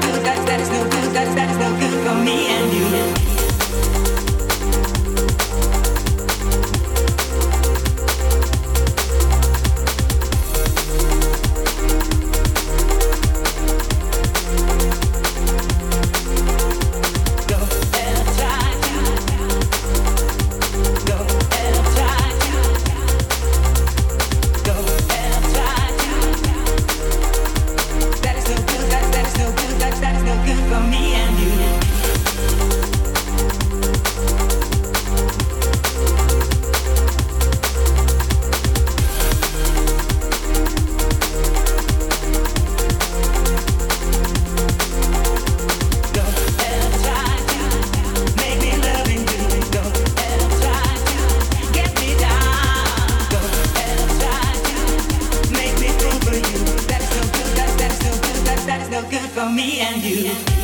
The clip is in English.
do that. Me and you.